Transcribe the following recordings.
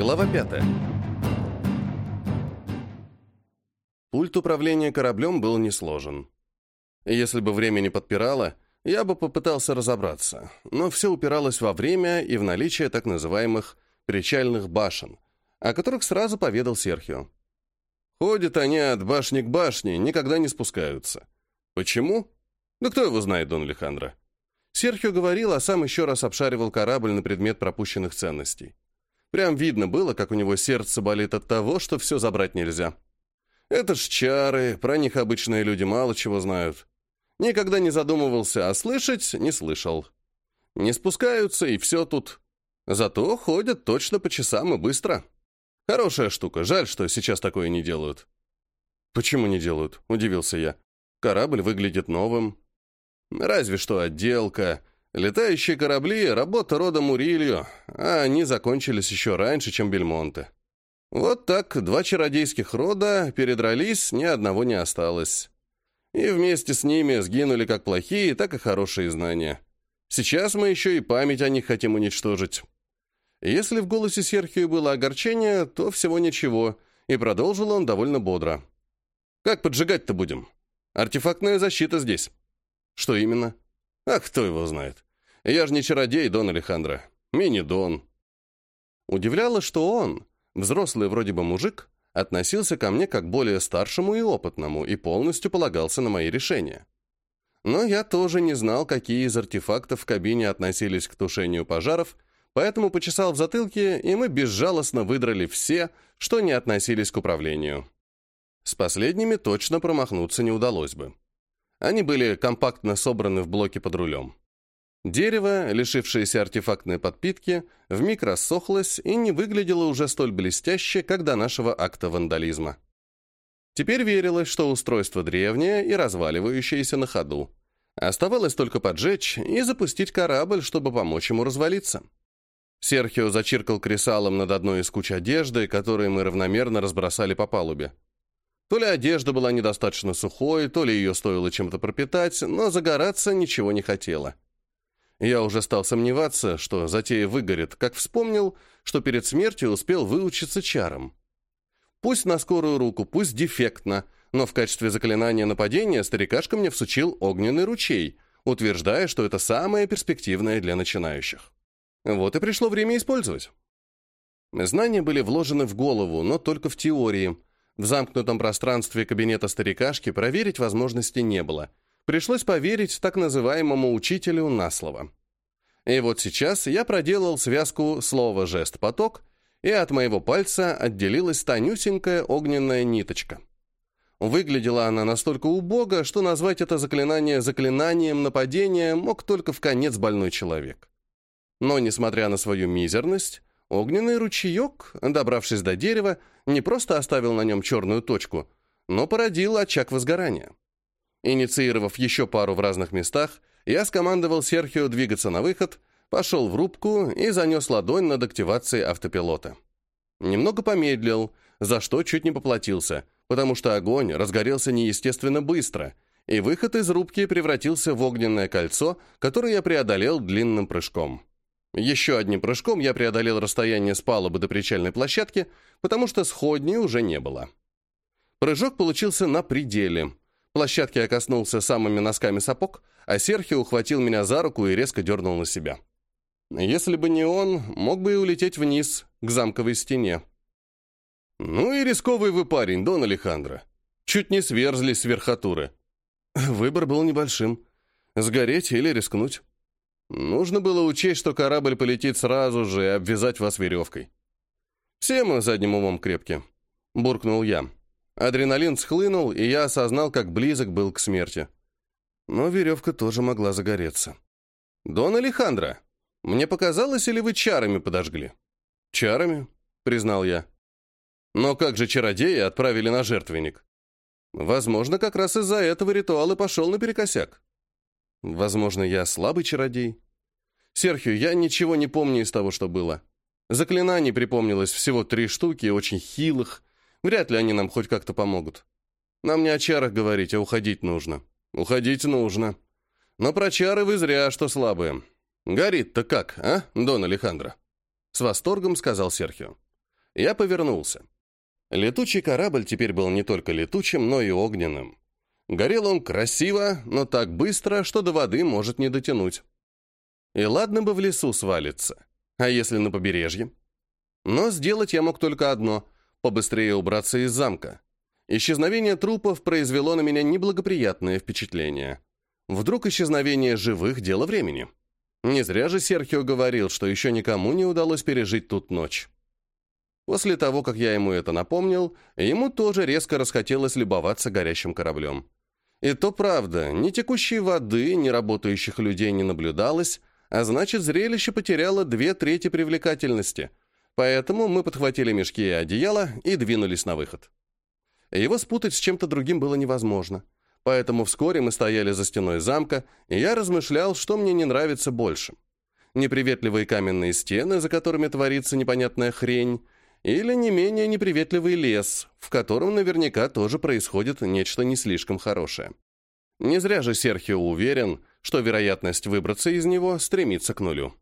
Глава пятая. Пульт управления кораблем был несложен. Если бы время не подпирало, я бы попытался разобраться, но все упиралось во время и в наличие так называемых причальных башен, о которых сразу поведал Серхио. Ходят они от башни к башне, никогда не спускаются. Почему? Да кто его знает, Дон Алехандро. Серхио говорил, а сам еще раз обшаривал корабль на предмет пропущенных ценностей. Прям видно было, как у него сердце болит от того, что все забрать нельзя. Это ж чары, про них обычные люди мало чего знают. Никогда не задумывался, а слышать не слышал. Не спускаются, и все тут. Зато ходят точно по часам и быстро. Хорошая штука, жаль, что сейчас такое не делают. «Почему не делают?» – удивился я. «Корабль выглядит новым». «Разве что отделка. Летающие корабли – работа рода Мурилью, а они закончились еще раньше, чем Бельмонте. Вот так два чародейских рода передрались, ни одного не осталось. И вместе с ними сгинули как плохие, так и хорошие знания. Сейчас мы еще и память о них хотим уничтожить. Если в голосе Серхио было огорчение, то всего ничего, и продолжил он довольно бодро. «Как поджигать-то будем? Артефактная защита здесь». «Что именно?» «Ах, кто его знает. Я же не чародей, Дон Алехандро. Мини-Дон». Удивляло, что он, взрослый вроде бы мужик, относился ко мне как более старшему и опытному и полностью полагался на мои решения. Но я тоже не знал, какие из артефактов в кабине относились к тушению пожаров, поэтому почесал в затылке, и мы безжалостно выдрали все, что не относились к управлению. С последними точно промахнуться не удалось бы. Они были компактно собраны в блоки под рулем. Дерево, лишившееся артефактной подпитки, вмиг рассохлось и не выглядело уже столь блестяще, как до нашего акта вандализма. Теперь верилось, что устройство древнее и разваливающееся на ходу. Оставалось только поджечь и запустить корабль, чтобы помочь ему развалиться. Серхио зачиркал кресалом над одной из куч одежды, которые мы равномерно разбросали по палубе. То ли одежда была недостаточно сухой, то ли ее стоило чем-то пропитать, но загораться ничего не хотела. Я уже стал сомневаться, что затея выгорит, как вспомнил, что перед смертью успел выучиться чарам. Пусть на скорую руку, пусть дефектно, но в качестве заклинания нападения старикашка мне всучил огненный ручей, утверждая, что это самое перспективное для начинающих. Вот и пришло время использовать. Знания были вложены в голову, но только в теории. В замкнутом пространстве кабинета старикашки проверить возможности не было — Пришлось поверить так называемому учителю на слово. И вот сейчас я проделал связку слово-жест-поток, и от моего пальца отделилась тонюсенькая огненная ниточка. Выглядела она настолько убого, что назвать это заклинание заклинанием нападения мог только в конец больной человек. Но, несмотря на свою мизерность, огненный ручеек, добравшись до дерева, не просто оставил на нем черную точку, но породил очаг возгорания. Инициировав еще пару в разных местах, я скомандовал Серхио двигаться на выход, пошел в рубку и занес ладонь над активацией автопилота. Немного помедлил, за что чуть не поплатился, потому что огонь разгорелся неестественно быстро, и выход из рубки превратился в огненное кольцо, которое я преодолел длинным прыжком. Еще одним прыжком я преодолел расстояние с палубы до причальной площадки, потому что сходней уже не было. Прыжок получился на пределе, Площадки я коснулся самыми носками сапог, а Серхио ухватил меня за руку и резко дернул на себя. Если бы не он, мог бы и улететь вниз, к замковой стене. «Ну и рисковый вы парень, Дон Алехандро. Чуть не сверзлись с верхотуры». Выбор был небольшим. Сгореть или рискнуть. Нужно было учесть, что корабль полетит сразу же и обвязать вас веревкой. «Все мы задним умом крепки», — буркнул я. Адреналин схлынул, и я осознал, как близок был к смерти. Но веревка тоже могла загореться. «Дон Алехандро, мне показалось, или вы чарами подожгли?» «Чарами», — признал я. «Но как же чародеи отправили на жертвенник?» «Возможно, как раз из-за этого ритуал и пошел наперекосяк. Возможно, я слабый чародей. Серхио, я ничего не помню из того, что было. Заклинаний припомнилось всего три штуки, очень хилых, Вряд ли они нам хоть как-то помогут. Нам не о чарах говорить, а уходить нужно. Уходить нужно. Но про чары вы зря, что слабые. Горит-то как, а, Дон Алехандро?» С восторгом сказал Серхио. Я повернулся. Летучий корабль теперь был не только летучим, но и огненным. Горел он красиво, но так быстро, что до воды может не дотянуть. И ладно бы в лесу свалиться. А если на побережье? Но сделать я мог только одно — побыстрее убраться из замка. Исчезновение трупов произвело на меня неблагоприятное впечатление. Вдруг исчезновение живых — дело времени. Не зря же Серхио говорил, что еще никому не удалось пережить тут ночь. После того, как я ему это напомнил, ему тоже резко расхотелось любоваться горящим кораблем. И то правда, ни текущей воды, ни работающих людей не наблюдалось, а значит, зрелище потеряло две трети привлекательности. Поэтому мы подхватили мешки и одеяло и двинулись на выход. Его спутать с чем-то другим было невозможно. Поэтому вскоре мы стояли за стеной замка, и я размышлял, что мне не нравится больше. Неприветливые каменные стены, за которыми творится непонятная хрень, или не менее неприветливый лес, в котором наверняка тоже происходит нечто не слишком хорошее. Не зря же Серхио уверен, что вероятность выбраться из него стремится к нулю.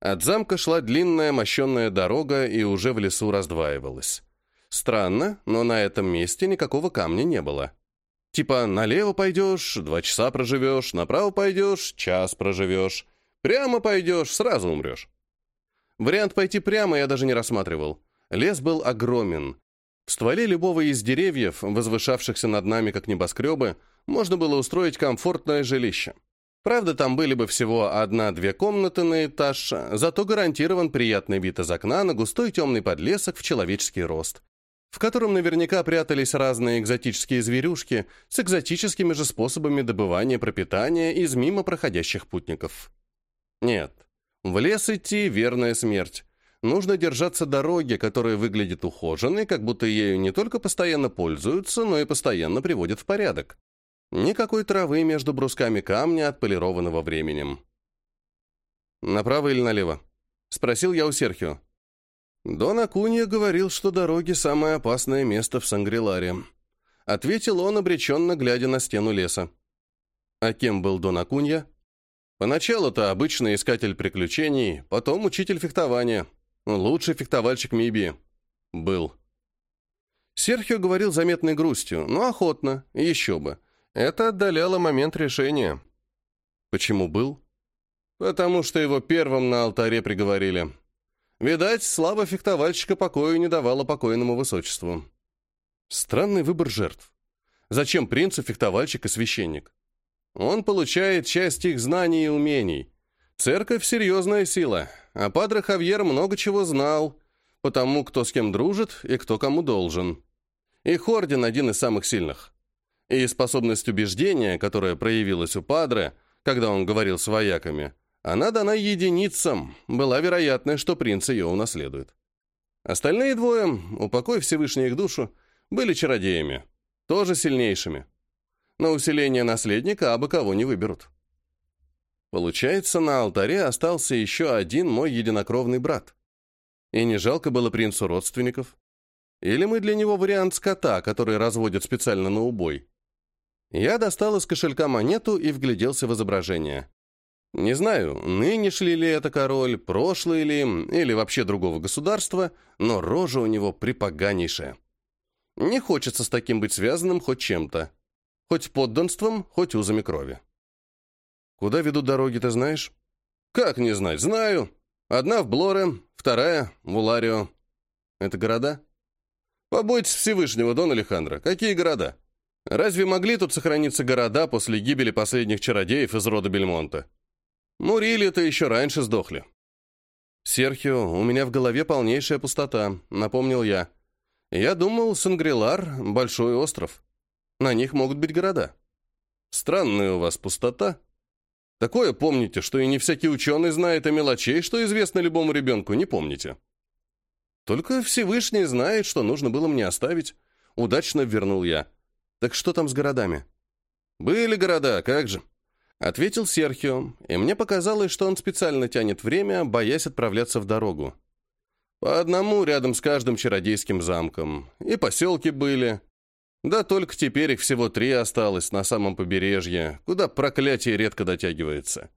От замка шла длинная мощенная дорога и уже в лесу раздваивалась. Странно, но на этом месте никакого камня не было. Типа налево пойдешь, два часа проживешь, направо пойдешь, час проживешь, прямо пойдешь, сразу умрешь. Вариант пойти прямо я даже не рассматривал. Лес был огромен. В стволе любого из деревьев, возвышавшихся над нами как небоскребы, можно было устроить комфортное жилище. Правда, там были бы всего одна-две комнаты на этаж, зато гарантирован приятный вид из окна на густой темный подлесок в человеческий рост, в котором наверняка прятались разные экзотические зверюшки с экзотическими же способами добывания пропитания из мимо проходящих путников. Нет, в лес идти — верная смерть. Нужно держаться дороги, которая выглядит ухоженной, как будто ею не только постоянно пользуются, но и постоянно приводят в порядок. Никакой травы между брусками камня, отполированного временем. «Направо или налево?» — спросил я у Серхио. Дон Акунья говорил, что дороги — самое опасное место в Сангриларе. Ответил он, обреченно глядя на стену леса. А кем был Дон Акунья? Поначалу-то обычный искатель приключений, потом учитель фехтования. Лучший фехтовальщик Мибии. Был. Серхио говорил заметной грустью, но охотно, еще бы. Это отдаляло момент решения. Почему был? Потому что его первым на алтаре приговорили. Видать, слава фехтовальщика покою не давала покойному высочеству. Странный выбор жертв. Зачем принцу фехтовальщик и священник? Он получает часть их знаний и умений. Церковь — серьезная сила, а Падре Хавьер много чего знал, потому кто с кем дружит и кто кому должен. Их орден один из самых сильных. И способность убеждения, которая проявилась у Падре, когда он говорил с вояками, она дана единицам, была вероятность, что принц ее унаследует. Остальные двое, упокой Всевышний их душу, были чародеями, тоже сильнейшими. На усиление наследника абы кого не выберут. Получается, на алтаре остался еще один мой единокровный брат. И не жалко было принцу родственников. Или мы для него вариант скота, который разводят специально на убой. Я достал из кошелька монету и вгляделся в изображение. Не знаю, нынешний ли это король, прошлый ли, или вообще другого государства, но рожа у него припоганейшая. Не хочется с таким быть связанным хоть чем-то. Хоть подданством, хоть узами крови. Куда ведут дороги, ты знаешь? Как не знать, знаю. Одна в Блоре, вторая в Уларио. Это города? Побойтесь Всевышнего, Дон Алехандро. Какие города? Разве могли тут сохраниться города после гибели последних чародеев из рода Бельмонта? Мурили-то еще раньше сдохли. «Серхио, у меня в голове полнейшая пустота», — напомнил я. «Я думал, Сангрилар — большой остров. На них могут быть города. Странная у вас пустота. Такое помните, что и не всякий ученый знает о мелочей, что известно любому ребенку, не помните. Только Всевышний знает, что нужно было мне оставить. Удачно вернул я. Так что там с городами? Были города, как же. Ответил Серхио, и мне показалось, что он специально тянет время, боясь отправляться в дорогу. По одному рядом с каждым чародейским замком. И поселки были, да только теперь их всего три осталось на самом побережье, куда проклятие редко дотягивается.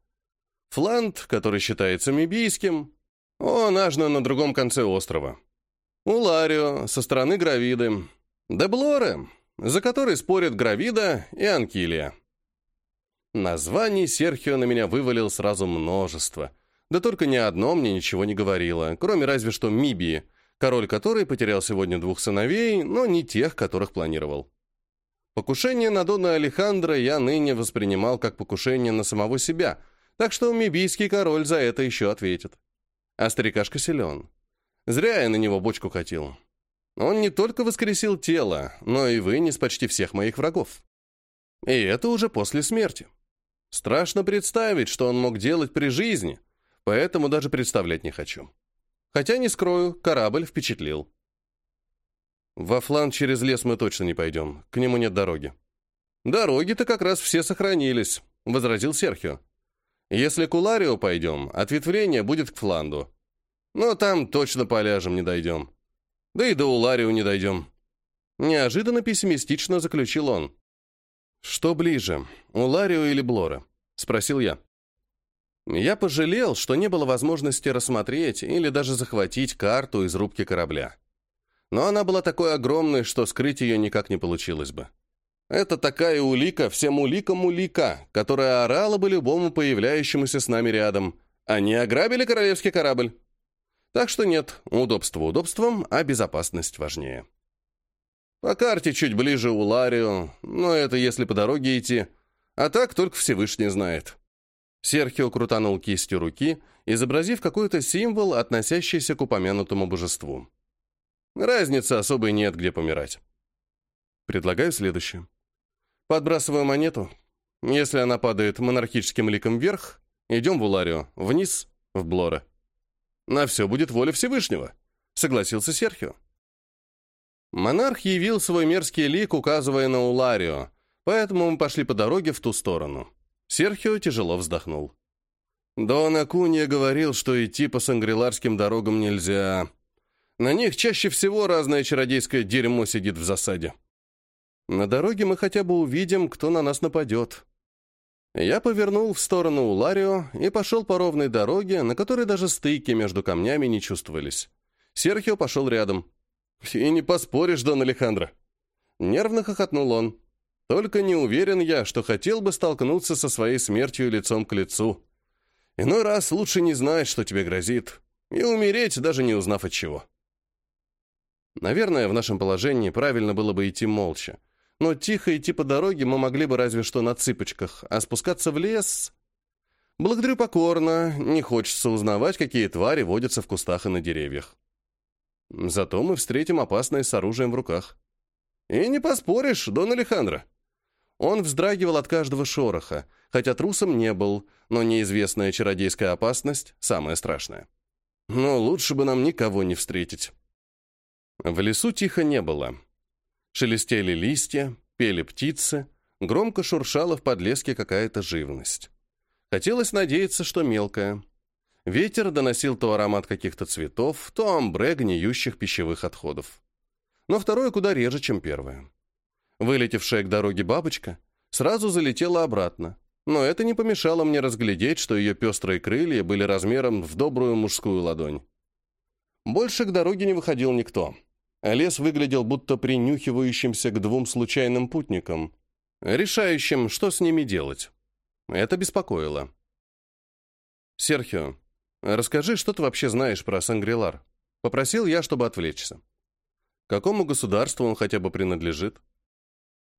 Флант, который считается мибийским, он аж на другом конце острова. Уларио со стороны Гравиды. Деблоре, за который спорят Гравида и Анкилия. Названий Серхио на меня вывалил сразу множество. Да только ни одно мне ничего не говорило, кроме разве что Мибии, король которой потерял сегодня двух сыновей, но не тех, которых планировал. Покушение на Дона Алехандро я ныне воспринимал как покушение на самого себя, так что мибийский король за это еще ответит. А старикашка силен. Зря я на него бочку катил. Он не только воскресил тело, но и вынес почти всех моих врагов. И это уже после смерти. Страшно представить, что он мог делать при жизни, поэтому даже представлять не хочу. Хотя, не скрою, корабль впечатлил. Во флан через лес мы точно не пойдем, к нему нет дороги. Дороги-то как раз все сохранились, возразил Серхио. Если к Уларио пойдем, ответвление будет к фланду. Но там точно по ляжам не дойдем. Да и до Уларио не дойдем. Неожиданно пессимистично заключил он. «Что ближе, Уларио или Блора?» — спросил я. Я пожалел, что не было возможности рассмотреть или даже захватить карту из рубки корабля. Но она была такой огромной, что скрыть ее никак не получилось бы. Это такая улика, всем уликам улика, которая орала бы любому появляющемуся с нами рядом. Они ограбили королевский корабль. Так что нет, удобство удобством, а безопасность важнее. По карте чуть ближе у Ларио, но это если по дороге идти. А так только Всевышний знает. Серхио крутанул кистью руки, изобразив какой-то символ, относящийся к упомянутому божеству. Разницы особой нет, где помирать. Предлагаю следующее. Подбрасываю монету. Если она падает монархическим ликом вверх, идем в Уларио, вниз, в Блора. На все будет воля Всевышнего, согласился Серхио. Монарх явил свой мерзкий лик, указывая на Уларио, поэтому мы пошли по дороге в ту сторону. Серхио тяжело вздохнул. Дон Акунья говорил, что идти по сангриларским дорогам нельзя. На них чаще всего разное чародейское дерьмо сидит в засаде. На дороге мы хотя бы увидим, кто на нас нападет. Я повернул в сторону Уларио и пошел по ровной дороге, на которой даже стыки между камнями не чувствовались. Серхио пошел рядом. «И не поспоришь, Дон Алехандро!» Нервно хохотнул он. «Только не уверен я, что хотел бы столкнуться со своей смертью лицом к лицу. Иной раз лучше не знать, что тебе грозит, и умереть, даже не узнав от чего». Наверное, в нашем положении правильно было бы идти молча. Но тихо идти по дороге мы могли бы разве что на цыпочках, а спускаться в лес... Благодарю покорно, не хочется узнавать, какие твари водятся в кустах и на деревьях. Зато мы встретим опасное с оружием в руках. И не поспоришь, Дон Алехандро. Он вздрагивал от каждого шороха, хотя трусом не был, но неизвестная чародейская опасность — самое страшное. Но лучше бы нам никого не встретить. В лесу тихо не было. Шелестели листья, пели птицы, громко шуршала в подлеске какая-то живность. Хотелось надеяться, что мелкая. Ветер доносил то аромат каких-то цветов, то амбре гниющих пищевых отходов. Но второе куда реже, чем первое. Вылетевшая к дороге бабочка сразу залетела обратно, но это не помешало мне разглядеть, что ее пестрые крылья были размером в добрую мужскую ладонь. Больше к дороге не выходил никто. Лес выглядел будто принюхивающимся к двум случайным путникам, решающим, что с ними делать. Это беспокоило. «Серхио, расскажи, что ты вообще знаешь про Сангрилар?» Попросил я, чтобы отвлечься. Какому государству он хотя бы принадлежит?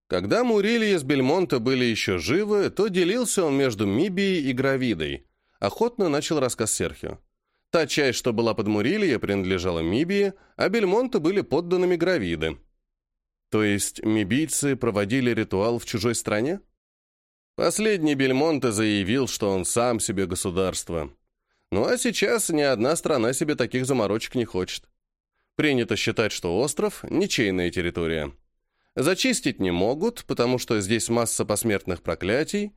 Когда Мурилья с Бельмонта были еще живы, то делился он между Мибией и Гравидой. Охотно начал рассказ Серхио. Та часть, что была под Мурилья, принадлежала Мибии, а Бельмонты были подданными Гравиды. То есть мибийцы проводили ритуал в чужой стране? Последний Бельмонте заявил, что он сам себе государство. Ну а сейчас ни одна страна себе таких заморочек не хочет. Принято считать, что остров – ничейная территория. Зачистить не могут, потому что здесь масса посмертных проклятий.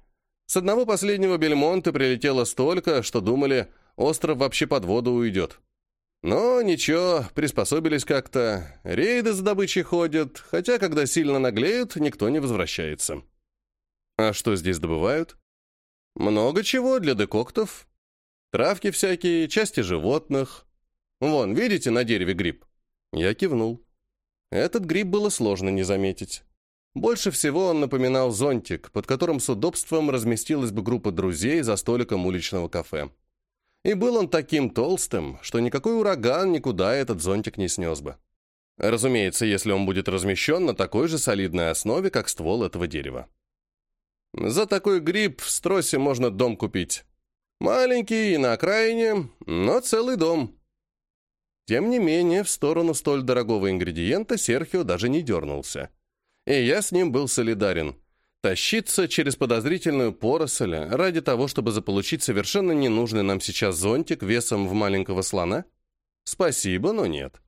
С одного последнего Бельмонта прилетело столько, что думали – остров вообще под воду уйдет. Но ничего, приспособились как-то. Рейды за добычей ходят, хотя, когда сильно наглеют, никто не возвращается. А что здесь добывают? Много чего для декоктов. Травки всякие, части животных. Вон, видите, на дереве гриб? Я кивнул. Этот гриб было сложно не заметить. Больше всего он напоминал зонтик, под которым с удобством разместилась бы группа друзей за столиком уличного кафе. И был он таким толстым, что никакой ураган никуда этот зонтик не снес бы. Разумеется, если он будет размещен на такой же солидной основе, как ствол этого дерева. За такой гриб в Стросе можно дом купить. Маленький и на окраине, но целый дом. Тем не менее, в сторону столь дорогого ингредиента Серхио даже не дернулся. И я с ним был солидарен. Тащиться через подозрительную поросль ради того, чтобы заполучить совершенно ненужный нам сейчас зонтик весом в маленького слона? Спасибо, но нет.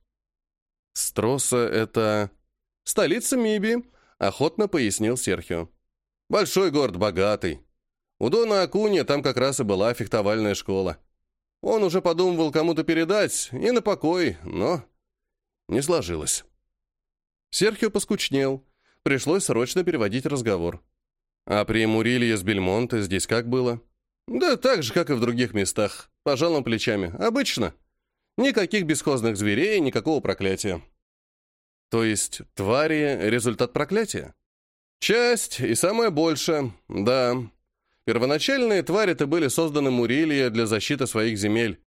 Строса — это... Столица Миби, охотно пояснил Серхио. Большой город, богатый. У Дона Акуни там как раз и была фехтовальная школа. Он уже подумывал кому-то передать, и на покой, но не сложилось. Серхио поскучнел. Пришлось срочно переводить разговор. А при Мурилье с Бельмонте здесь как было? Да так же, как и в других местах. Пожалуй, плечами. Обычно. Никаких бесхозных зверей, никакого проклятия. То есть твари — результат проклятия? Часть и самое больше, да. Первоначальные твари-то были созданы Мурилья для защиты своих земель.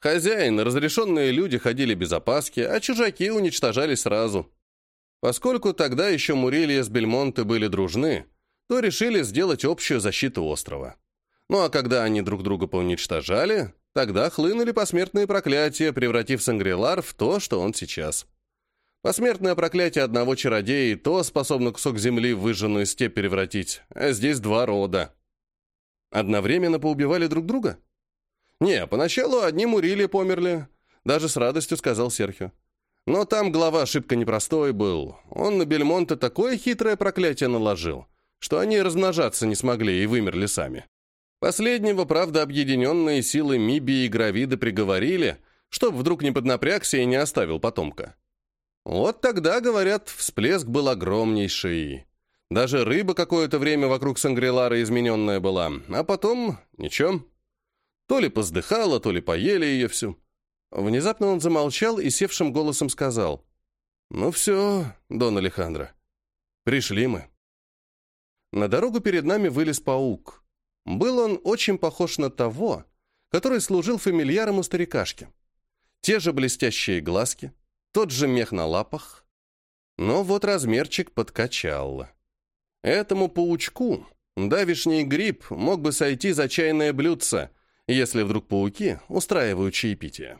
Хозяин, разрешенные люди ходили без опаски, а чужаки уничтожались сразу. Поскольку тогда еще Мурилья с Бельмонте были дружны, то решили сделать общую защиту острова. Ну а когда они друг друга поуничтожали, тогда хлынули посмертные проклятия, превратив Сангрилар в то, что он сейчас. Посмертное проклятие одного чародея и то способно кусок земли в выжженную степь превратить, а здесь два рода. Одновременно поубивали друг друга? Не, поначалу одни Мурили померли, даже с радостью сказал Серхио. Но там глава ошибка непростой был. Он на Бельмонте такое хитрое проклятие наложил, что они размножаться не смогли и вымерли сами. Последнего, правда, объединенные силы Миби и Гравида приговорили, чтоб вдруг не поднапрягся и не оставил потомка. Вот тогда, говорят, всплеск был огромнейший. Даже рыба какое-то время вокруг Сангрилара измененная была, а потом ничего. То ли поздыхала, то ли поели ее всю. Внезапно он замолчал и севшим голосом сказал. «Ну все, Дон Алехандро, пришли мы». На дорогу перед нами вылез паук. Был он очень похож на того, который служил фамильяром у старикашки. Те же блестящие глазки, тот же мех на лапах. Но вот размерчик подкачал. Этому паучку давишний гриб мог бы сойти за чайное блюдце, если вдруг пауки устраивают чаепитие.